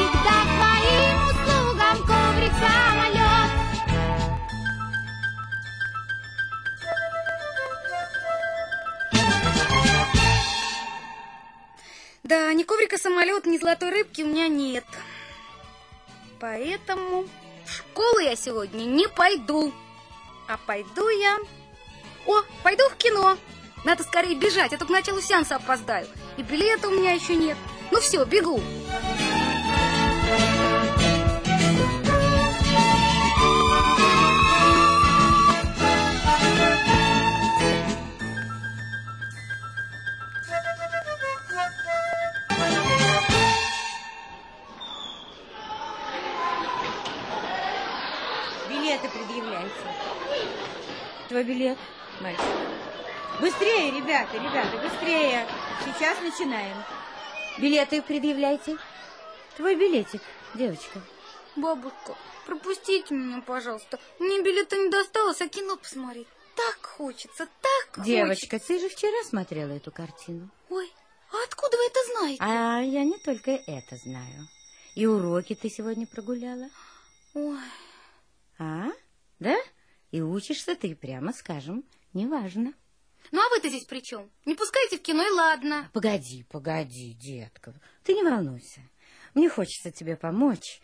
всегда к твоим услугам коврик самолет. Да, ни коврика самолет, ни золотой рыбки у меня нет. Поэтому в школу я сегодня не пойду. А пойду я... О, пойду в кино. Надо скорее бежать, а то к началу сеанса опоздаю. И билета у меня еще нет. Ну все, бегу. Билеты предъявляйте. Твой билет, мальчик. Быстрее, ребята, ребята, быстрее. Сейчас начинаем. Билеты предъявляйте. Твой билетик, девочка. Бабушка, пропустите меня, пожалуйста. Мне билета не досталось, а кино посмотреть. Так хочется, так Девочка, ты же вчера смотрела эту картину. хочется. Ой, а откуда вы это знаете? А я не только это знаю. И уроки ты сегодня прогуляла. Ой, А? Да? И учишься ты, прямо скажем, неважно. ну а вы-то здесь при чем? Не пускайте в кино и ладно. Погоди, погоди, детка. Ты не волнуйся. Мне хочется тебе помочь.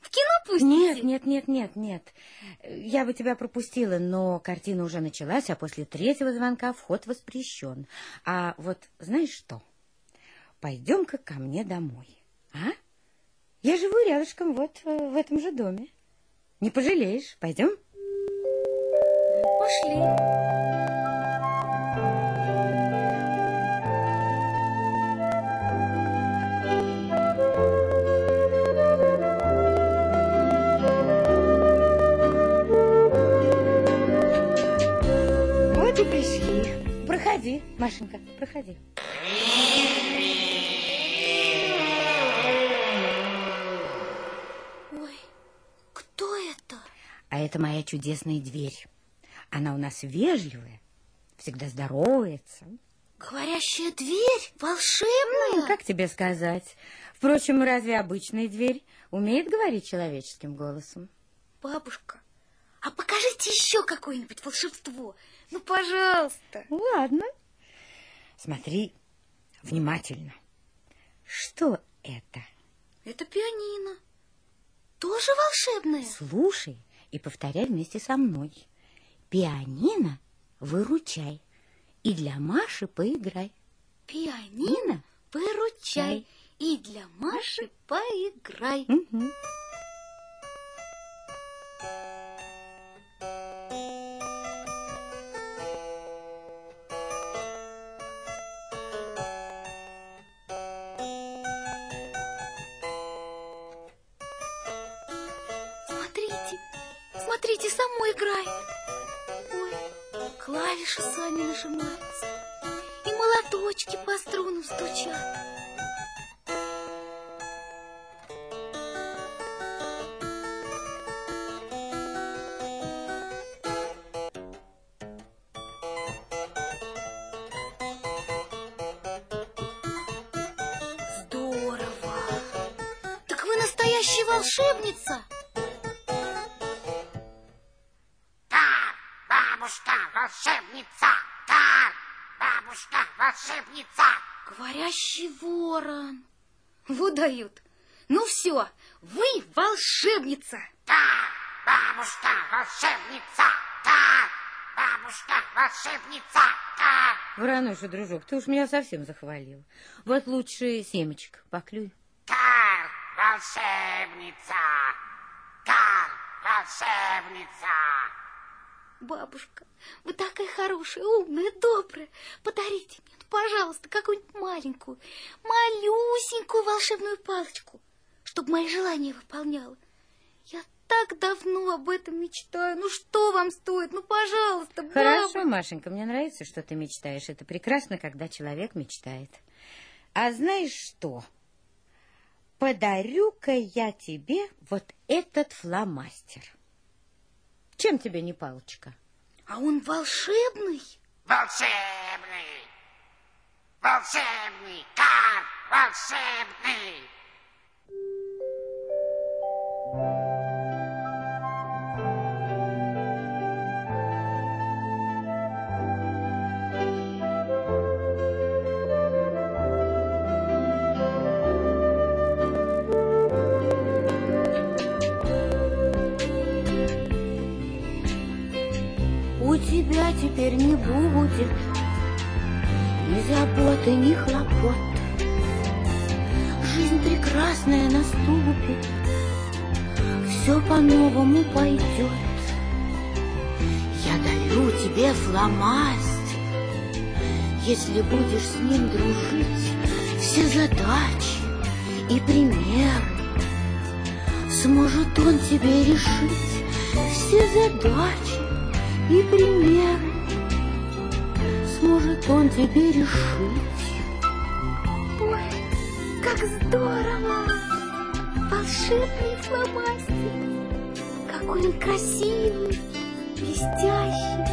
В кино пустите? Нет, нет, нет, нет, нет. Я бы тебя пропустила, но картина уже началась, а после третьего звонка вход воспрещен. А вот знаешь что? Пойдем-ка ко мне домой, а? Я живу рядышком вот э, в этом же доме. Не пожалеешь? Пойдем? Пошли. Вот и пришли. Проходи, Машенька, проходи. Ой, кто это? А это моя чудесная дверь. Она у нас вежливая, всегда здоровается. Говорящая дверь? Волшебная? Ну, как тебе сказать? Впрочем, разве обычная дверь умеет говорить человеческим голосом? Бабушка, а покажите еще какое-нибудь волшебство. Ну, пожалуйста. Ладно. Смотри внимательно. Что это? Это пианино. Тоже волшебное? Слушай и повторяй вместе со мной. Пианино выручай. И для Маши поиграй. Пианино, выручай. И для Маши поиграй. Мгм. Бабушка, волшебница! Так, бабушка, волшебница! Так. Воронуша, дружок, ты уж меня совсем захвалил. Вот лучше семечек поклюй. Кар, волшебница! Кар, волшебница! Бабушка, вы такая хорошая, умная, добрая. Подарите мне, ну, пожалуйста, какую-нибудь маленькую, малюсенькую волшебную палочку, чтобы мои желания выполняла. Так давно об этом мечтаю. Ну что вам стоит? Ну, пожалуйста, бабушка. Хорошо, Машенька, мне нравится, что ты мечтаешь. Это прекрасно, когда человек мечтает. А знаешь что? Подарю-ка я тебе вот этот фломастер. Чем тебе не палочка? А он волшебный? Волшебный! Волшебный! Кар, волшебный! Теперь не будет ни заботы, ни хлопот. Жизнь прекрасная наступит, все по-новому пойдет. Я дарю тебе фломастер, если будешь с ним дружить, все задачи и примеры сможет он тебе решить все задачи и примеры он тебе решить. Ой, как здорово! Волшебный фломастер! Какой он красивый, блестящий,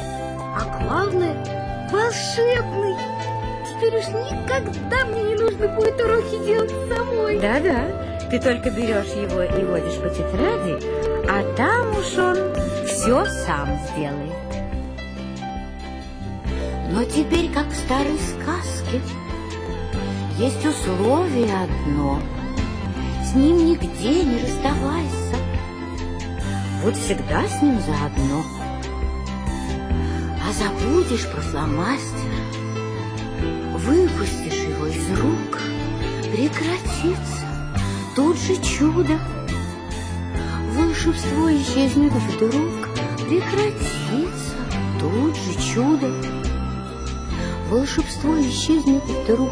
а главное, волшебный! Теперь уж никогда мне не нужно будет уроки делать самой. Да-да, ты только берешь его и водишь по тетради, а там уж он все сам сделает. Но теперь, как в старой сказке, есть условие одно. С ним нигде не расставайся. Вот всегда с ним заодно. А забудешь про фломастер, выпустишь его из рук, прекратится тут же чудо. Волшебство исчезнет вдруг, прекратится тут же чудо. Волшебство исчезнет вдруг.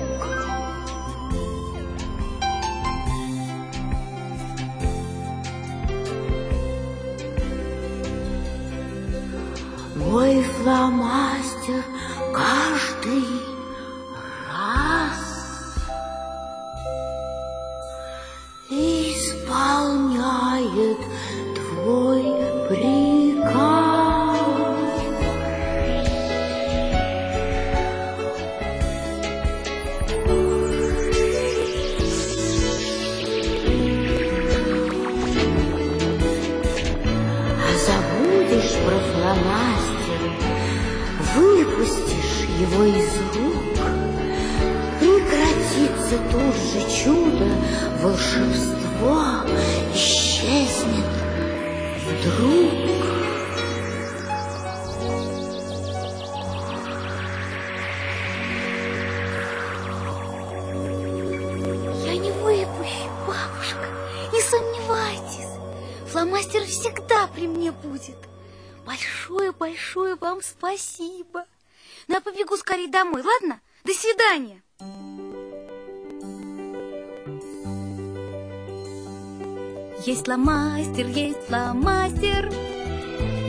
Есть фломастер, есть фломастер,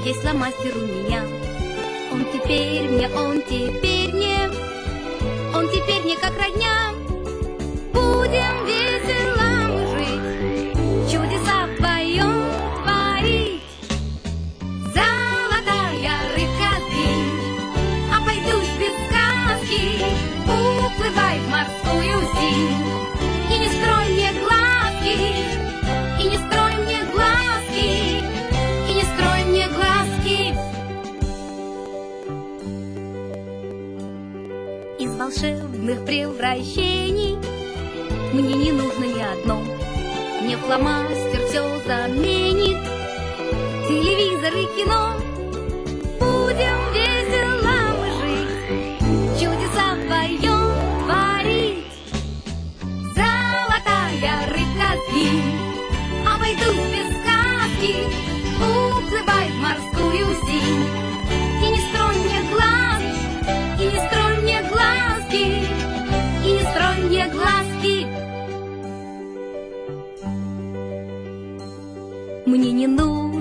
есть фломастер у меня. Он теперь мне, он теперь мне, он теперь мне как родня. Будем весело волшебных превращений мне не нужно ни одно. Мне фломастер все заменит. Телевизор и кино.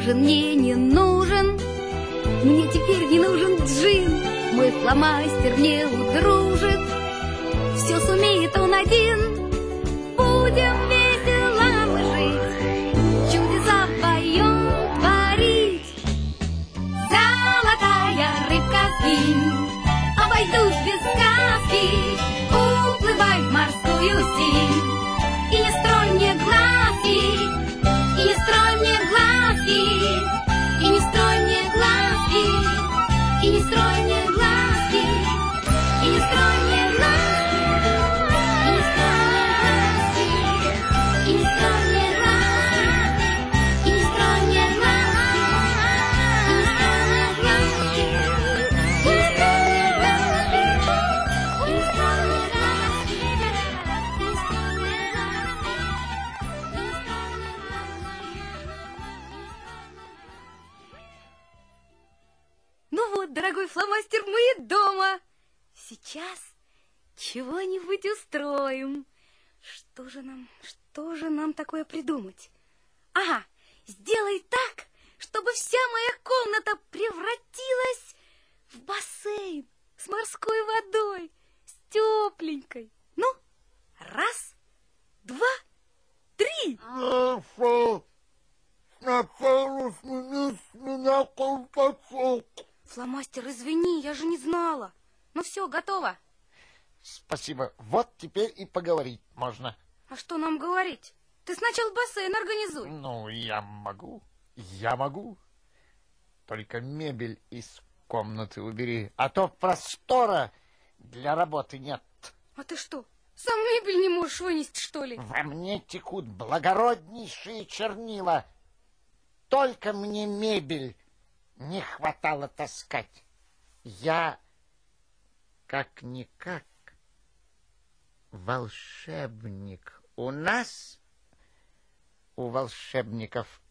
Нужен, мне не нужен, мне теперь не нужен джин. Мой фломастер мне удружит, все сумеет он один. Будем весело мы жить, чудеса вдвоем творить. Золотая рыбка спинь, обойдусь без сказки, уплывай в морскую синь. И не строй мне глазки, и не строй мне глазки, дорогой фломастер, мы дома. Сейчас чего-нибудь устроим. Что же нам, что же нам такое придумать? Ага, сделай так, чтобы вся моя комната превратилась в бассейн с морской водой, с тепленькой. Ну, раз, два, три. Наша, сначала сними с меня колпачок. Фломастер, извини, я же не знала. Ну все, готово. Спасибо. Вот теперь и поговорить можно. А что нам говорить? Ты сначала бассейн организуй. Ну, я могу. Я могу. Только мебель из комнаты убери, а то простора для работы нет. А ты что, сам мебель не можешь вынести, что ли? Во мне текут благороднейшие чернила. Только мне мебель не хватало таскать. Я как-никак волшебник. У нас, у волшебников,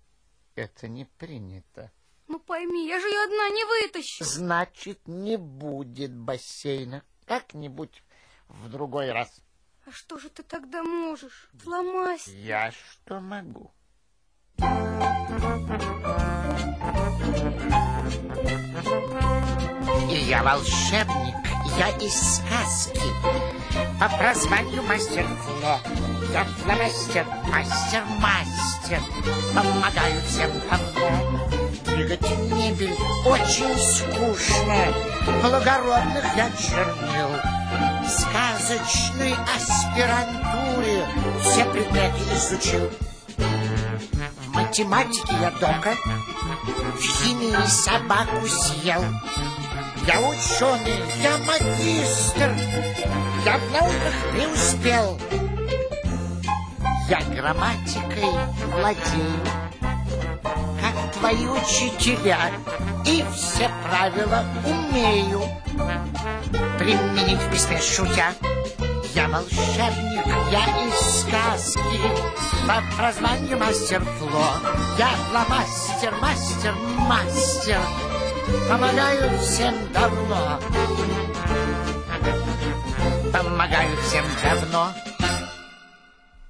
это не принято. Ну пойми, я же ее одна не вытащу. Значит, не будет бассейна. Как-нибудь в другой раз. А что же ты тогда можешь? Фломастер. Я что могу? И я волшебник, я из сказки. По прозванию мастер Фло. Я фломастер, мастер-мастер. Помогаю всем давно. Двигать мебель очень скучно. Благородных я чернил. В сказочной аспирантуре все предметы изучил. Математике я дока, в химии собаку съел. Я ученый, я магистр, я в науках преуспел. Я грамматикой владею, как твои учителя, и все правила умею применить в письме шутя. Я волшебник, я из сказки, по прозванию мастер Фло. Я фломастер, мастер, мастер, помогаю всем давно. Помогаю всем давно.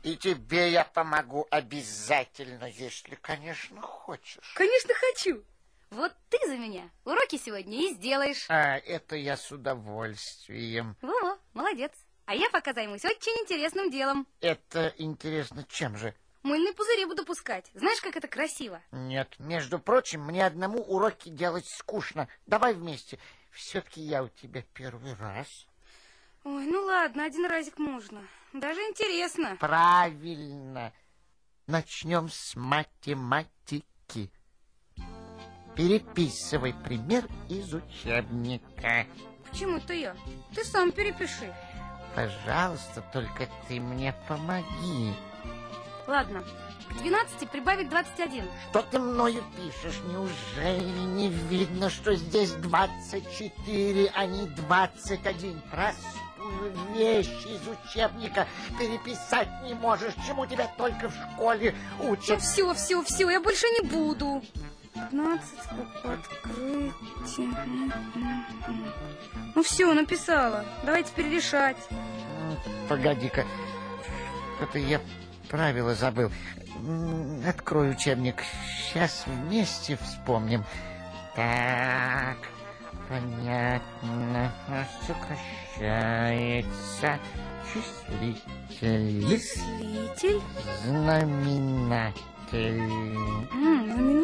И тебе я помогу обязательно, если, конечно, хочешь. Конечно, хочу. Вот ты за меня уроки сегодня и сделаешь. А, это я с удовольствием. Во-во, молодец. А я пока займусь очень интересным делом. Это интересно чем же? Мыльные пузыри буду пускать. Знаешь, как это красиво? Нет, между прочим, мне одному уроки делать скучно. Давай вместе. Все-таки я у тебя первый раз. Ой, ну ладно, один разик можно. Даже интересно. Правильно. Начнем с математики. Переписывай пример из учебника. Почему ты я? Ты сам перепиши. Пожалуйста, только ты мне помоги. Ладно, к 12 прибавить 21. Что ты мною пишешь? Неужели не видно, что здесь 24, а не 21? Простую вещь из учебника переписать не можешь, чему тебя только в школе учат. Все, все, все, я больше не буду. 15 открытие. Ну все, написала. Давайте теперь решать. Погоди-ка, это я правила забыл. Открой учебник. Сейчас вместе вспомним. Так, понятно. Сокращается числитель, Мыслитель. знаменатель.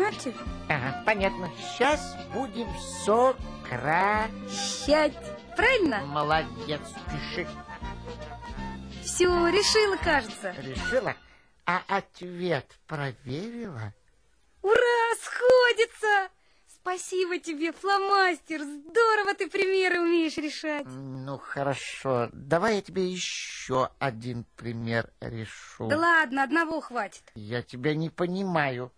Знаменатель. Ага, понятно. Сейчас будем сокращать. Щать. Правильно? Молодец, пиши. Все, решила, кажется. Решила? А ответ проверила? Ура, сходится! Спасибо тебе, фломастер. Здорово ты примеры умеешь решать. Ну, хорошо. Давай я тебе еще один пример решу. Да ладно, одного хватит. Я тебя не понимаю.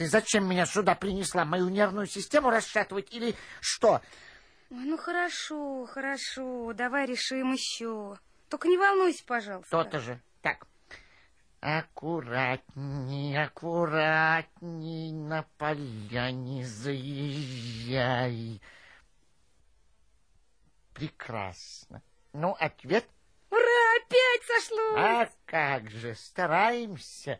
Ты зачем меня сюда принесла? Мою нервную систему расшатывать или что? Ой, ну хорошо, хорошо. Давай решим еще. Только не волнуйся, пожалуйста. То-то же. Так. Аккуратней, аккуратней на поляне заезжай. Прекрасно. Ну, ответ? Ура, опять сошло. А как же, стараемся.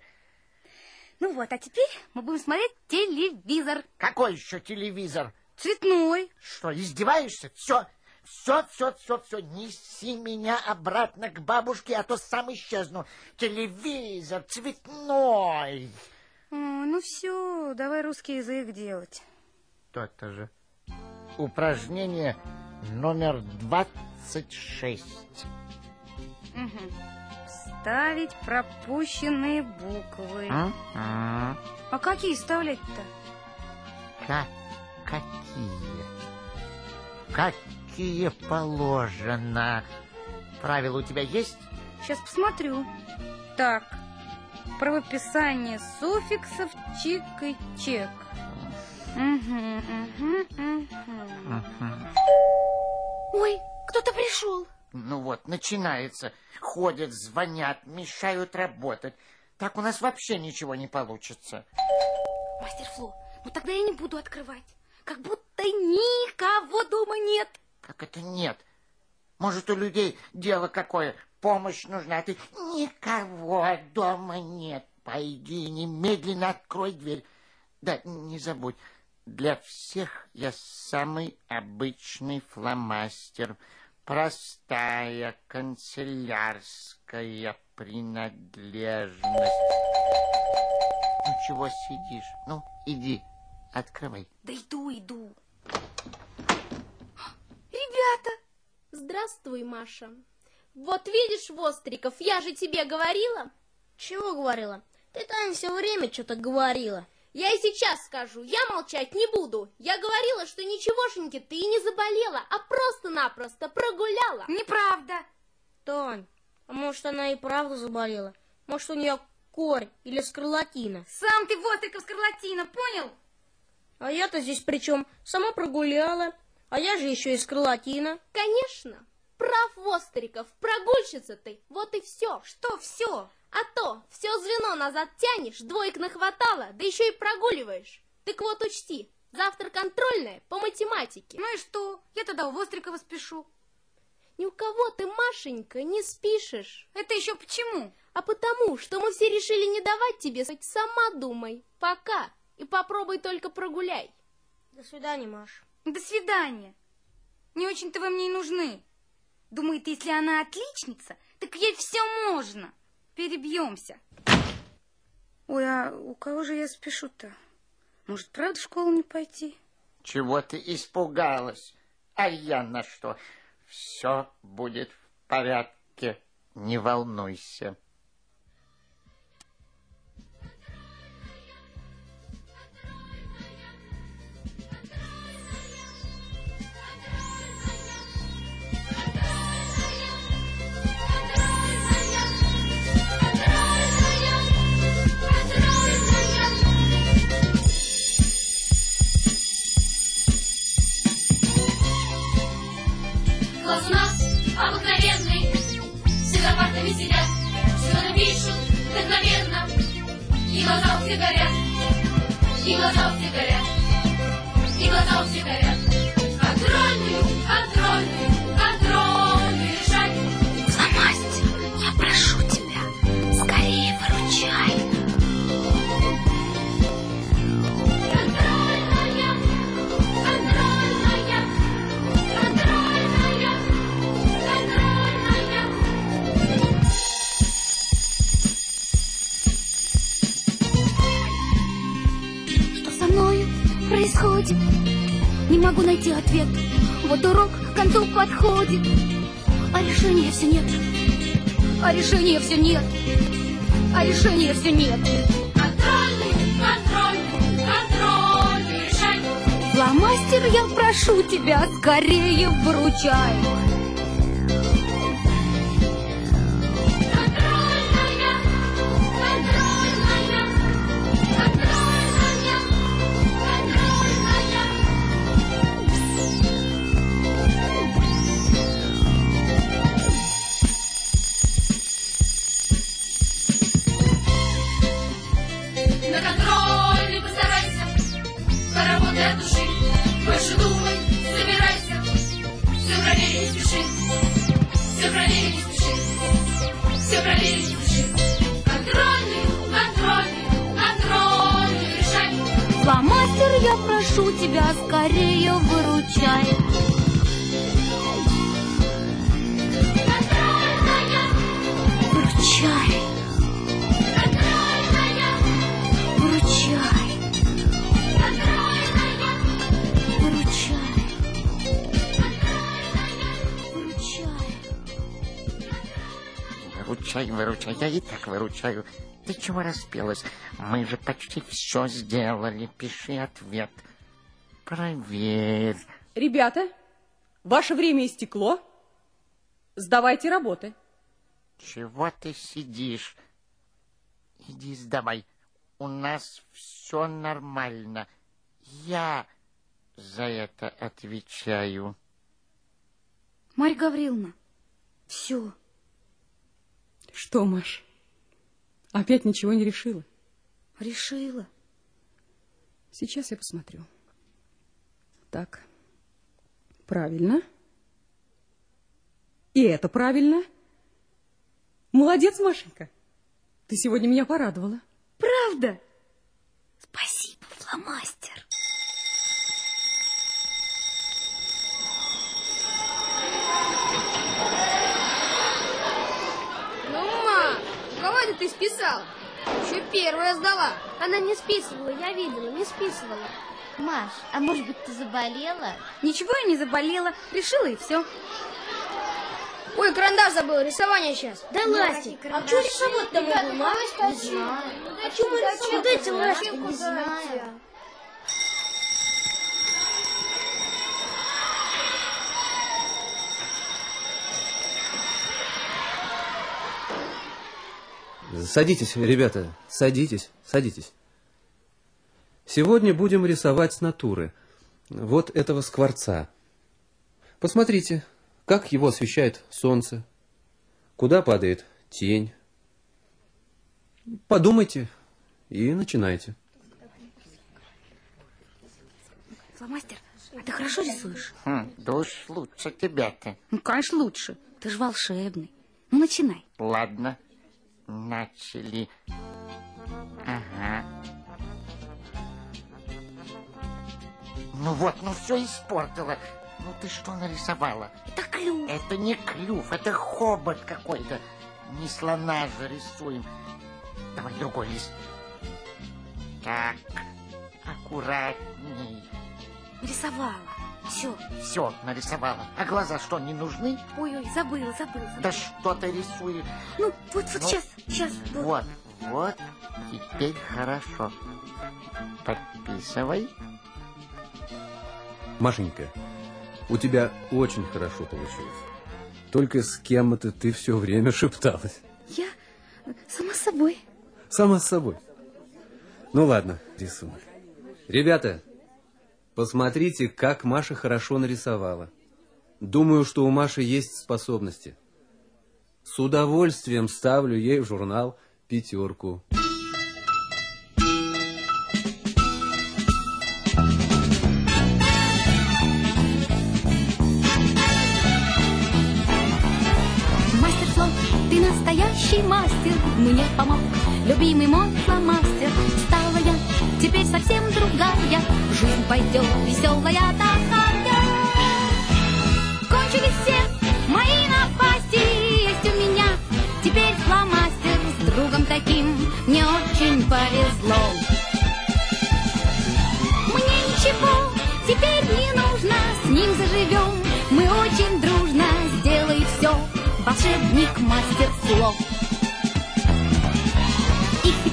Ну вот, а теперь мы будем смотреть телевизор. Какой еще телевизор? Цветной. Что, издеваешься? Все, все, все, все, все, неси меня обратно к бабушке, а то сам исчезну. Телевизор цветной. О, ну все, давай русский язык делать. То-то же. Упражнение номер двадцать шесть. Ставить пропущенные буквы. М? А какие вставлять-то? Как, какие? Какие положено? Правила у тебя есть? Сейчас посмотрю. Так, правописание суффиксов чик и чек. Мгм, мгм. Мгм. Ой, кто-то пришел. Ну вот, начинается. Ходят, звонят, мешают работать. Так у нас вообще ничего не получится. Мастер Фло, ну тогда я не буду открывать. Как будто никого дома нет. Как это нет? Может, у людей дело какое, помощь нужна, а ты никого дома нет. Пойди, немедленно открой дверь. Да, не забудь, для всех я самый обычный фломастер. Простая канцелярская принадлежность. Ну, чего сидишь? Ну, иди, открывай. Да иду, иду. Ребята, Здравствуй, Маша. Вот видишь, Востриков, я же тебе говорила. Чего говорила? Ты там все время что-то говорила. Я и сейчас скажу, я молчать не буду. Я говорила, что ничегошеньки ты и не заболела, а просто-напросто прогуляла. Неправда. Тонь, а может она и правда заболела? Может у нее корь или скарлатина? Сам ты Востриков скарлатина, понял? А я-то здесь причем сама прогуляла, а я же еще и скарлатина. Конечно, прав Востриков, прогульщица ты, вот и все. Что все? А то все звено назад тянешь, двоек нахватало, да еще и прогуливаешь. Так вот учти, завтра контрольная по математике. Ну и что? Я тогда у Вострикова спешу. Ни у кого ты, Машенька, не спишешь. Это еще почему? А потому, что мы все решили не давать тебе спать, сама думай. Пока. И попробуй только прогуляй. До свидания, Маш. До свидания. Не очень-то вы мне и нужны. Думает, если она отличница, так ей все можно. Перебьемся. Ой, а у кого же я спешу-то? Может, правда в школу не пойти? Чего ты испугалась? А я на что? Все будет в порядке. Не волнуйся. Все партами сидят, все напишут вдохновенно. И глаза у всех горят, и глаза у всех горят, и глаза у всех горят. Контрольную, контрольную происходит? Не могу найти ответ. Вот урок к концу подходит. А решения все нет. А решения все нет. А решения все нет. Контрольную, контрольную, контрольную решать. Фломастер, я прошу тебя, скорее выручай. Выручай, я и так выручаю. Ты чего распелась? Мы же почти все сделали. Пиши ответ. Проверь. Ребята, ваше время истекло. Сдавайте работы. Чего ты сидишь? Иди сдавай. У нас все нормально. Я за это отвечаю. Марья Гавриловна, все. Что, Маш, опять ничего не решила? Решила. Сейчас я посмотрю. Так, правильно. И это правильно. Молодец, Машенька. Ты сегодня меня порадовала. Правда? Спасибо, фломастер. Ну, ма, у кого это ты списал? Еще первая сдала. Она не списывала, я видела, не списывала. Маш, а может быть, ты заболела? Ничего я не заболела. Решила и все. Ой, карандаш забыл, рисование сейчас. Да, Ластик, а что рисовать-то могу, ма? Не знаю. А что мы рисовать? Дайте, Ластик, не знаю. Садитесь, ребята, садитесь, садитесь. Сегодня будем рисовать с натуры. Вот этого скворца. Посмотрите, как его освещает солнце, куда падает тень. Подумайте и начинайте. Фломастер, а ты хорошо рисуешь? Хм, да уж лучше тебя-то. Ну, конечно, лучше. Ты же волшебный. Ну, начинай. Ладно, начали. Ага. Ну вот, ну все испортила. Ну ты что нарисовала? Это клюв. Это не клюв, это хобот какой-то. Не слона же рисуем. Давай другой лист. Так, аккуратней. Рисовала. Все. Все, нарисовала. А глаза что, не нужны? Ой-ой, забыла, забыла. забыла. Да что ты рисуешь? Ну, вот, вот Ну, сейчас, сейчас. вот. Вот, вот, теперь хорошо. Подписывай. Машенька, у тебя очень хорошо получилось. Только с кем-то ты все время шепталась. Я сама собой. Сама собой. Ну ладно, рисунок. Ребята, посмотрите, как Маша хорошо нарисовала. Думаю, что у Маши есть способности. С удовольствием ставлю ей в журнал пятерку. Настоящий мастер, мне помог любимый мой фломастер. Стала я теперь совсем другая, жизнь пойдет веселая такая. Кончились все мои напасти, есть у меня теперь фломастер с другом таким, мне очень повезло. Мне ничего теперь не нужно, с ним заживем, мы очень дружно, сделай все, волшебник мастер слов.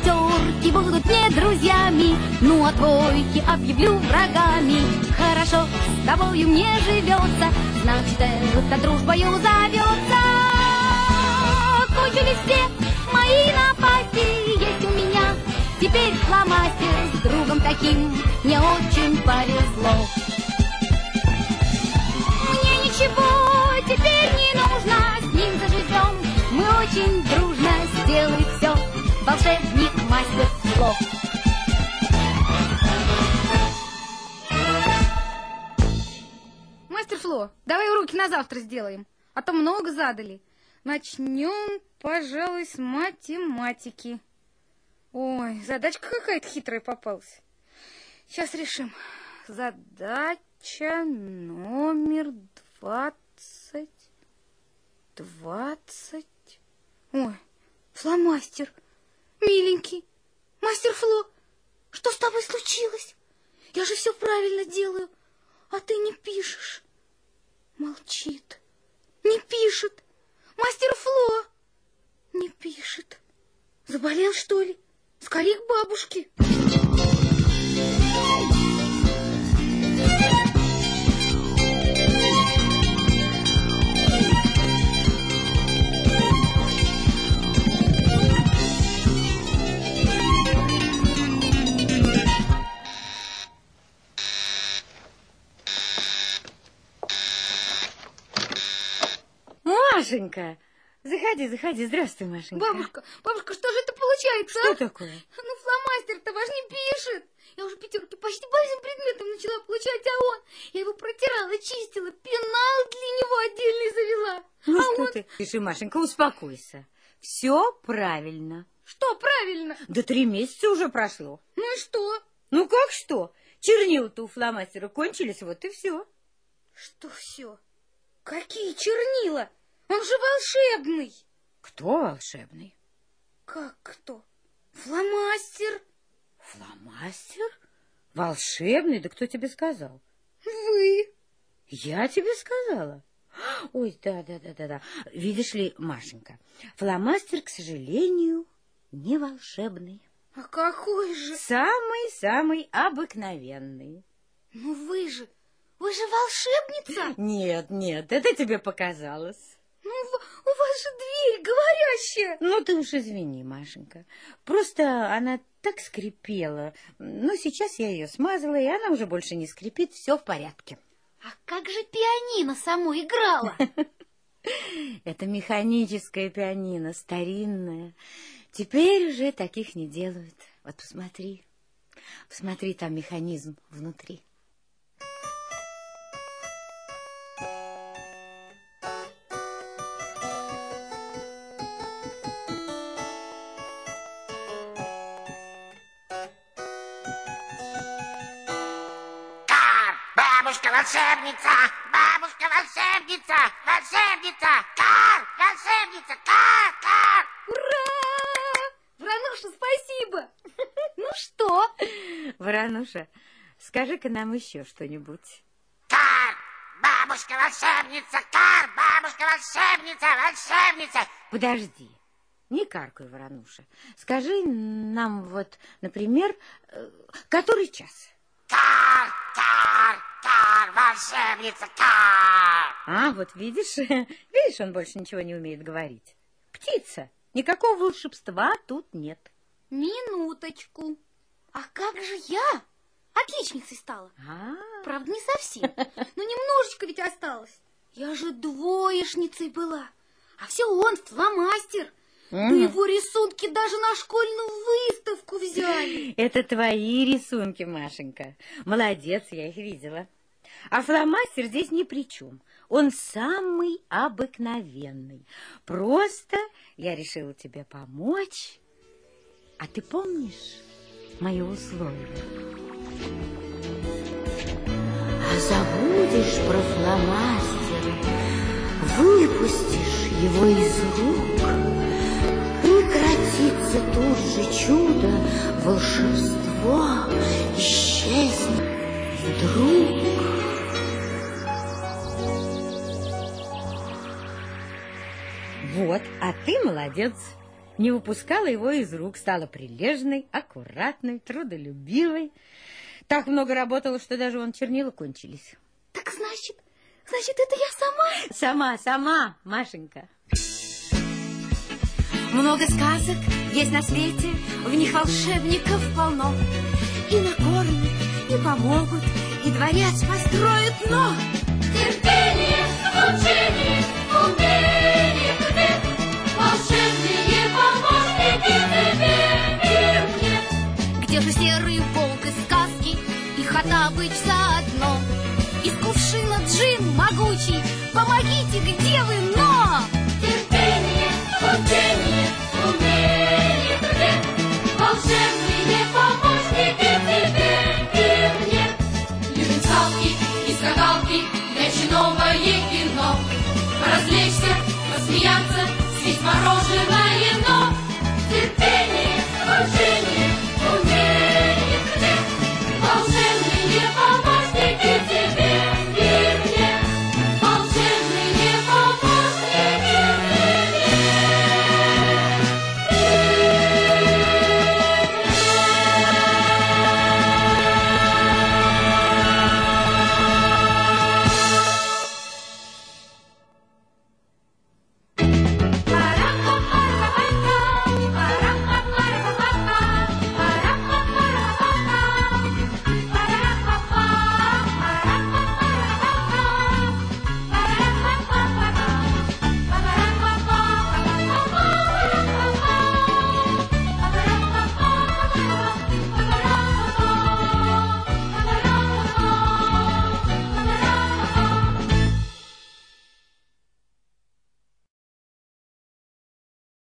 Пятерки будут мне друзьями, ну а двойки объявлю врагами. Хорошо, с тобою мне живется, значит, эта дружбою зовется. Кончились все мои напасти, есть у меня теперь фломастер с другом таким, мне очень повезло. Мне ничего теперь не нужно, с ним заживем, мы очень дружно сделай все, волшебник мастер слов. Мастер Фло, давай уроки на завтра сделаем, а то много задали. Начнем, пожалуй, с математики. Ой, задачка какая-то хитрая попалась. Сейчас решим. Задача номер двадцать. Двадцать. Ой, фломастер. Миленький. Мастер Фло, что с тобой случилось? Я же все правильно делаю, а ты не пишешь. Молчит. Не пишет. Мастер Фло не пишет. Заболел, что ли? Скорее к бабушке. Машенька, заходи, заходи. Здравствуй, Машенька. Бабушка, бабушка, что же это получается, Что а? такое? Ну, фломастер-то ваш не пишет. Я уже пятерки почти по всем предметам начала получать, а он... Я его протирала, чистила, пенал для него отдельный завела. Ну а что он... ты? Пиши, Машенька, успокойся. Все правильно. Что правильно? Да три месяца уже прошло. Ну и что? Ну как что? Чернила-то у фломастера кончились, вот и все. Что все? Какие чернила? Он же волшебный. Кто волшебный? Как кто? Фломастер. Фломастер? Волшебный? Да кто тебе сказал? Вы. Я тебе сказала. Ой, да, да, да, да, да. Видишь ли, Машенька, фломастер, к сожалению, не волшебный. А какой же? Самый-самый обыкновенный. Ну вы же, вы же волшебница. Нет, нет, это тебе показалось. Ну, у вас же дверь говорящая. Ну, ты уж извини, Машенька. Просто она так скрипела. Но сейчас я ее смазала, и она уже больше не скрипит. Все в порядке. А как же пианино само играло? Это механическое пианино, старинное. Теперь уже таких не делают. Вот посмотри. Посмотри, там механизм внутри. Волшебница! Бабушка волшебница! Волшебница! Кар! Волшебница! Кар! Кар! Ура! Врануша, спасибо! Ну что? Воронуша, скажи-ка нам еще что-нибудь. Кар! Бабушка волшебница! Кар! Бабушка волшебница! Волшебница! Подожди, не каркай, Воронуша. Скажи нам вот, например, э, который час? Волшебница! Кар! А, вот видишь, видишь, он больше ничего не умеет говорить. Птица, никакого волшебства тут нет. Минуточку. А как же я? Отличницей стала. А, Правда, не совсем. Но немножечко ведь осталось. Я же двоечницей была. А все он, фломастер. Да Мгм. его рисунки даже на школьную выставку взяли. это твои рисунки, Машенька. Молодец, я их видела. А фломастер здесь ни при чем. Он самый обыкновенный. Просто я решила тебе помочь. А ты помнишь мои условия? А забудешь про фломастера, выпустишь его из рук, прекратится тут же чудо, волшебство исчезнет вдруг. Вот, а ты молодец. Не выпускала его из рук, стала прилежной, аккуратной, трудолюбивой. Так много работала, что даже вон чернила кончились. Так значит, значит, это я сама? Сама, сама, Машенька. Много сказок есть на свете, в них волшебников полно. И накормят, и помогут, и дворец построят, но... Терпение, молчание, Где же серый волк из сказки и Хаттабыч заодно? Из кувшина джин могучий, помогите, где вы, но? Терпение, молчание, умение тебе, волшебные помощники тебе и мне. Любим сказки и скакалки, мяч и новое кино. Поразвлечься, посмеяться, съесть мороженое, но терпение,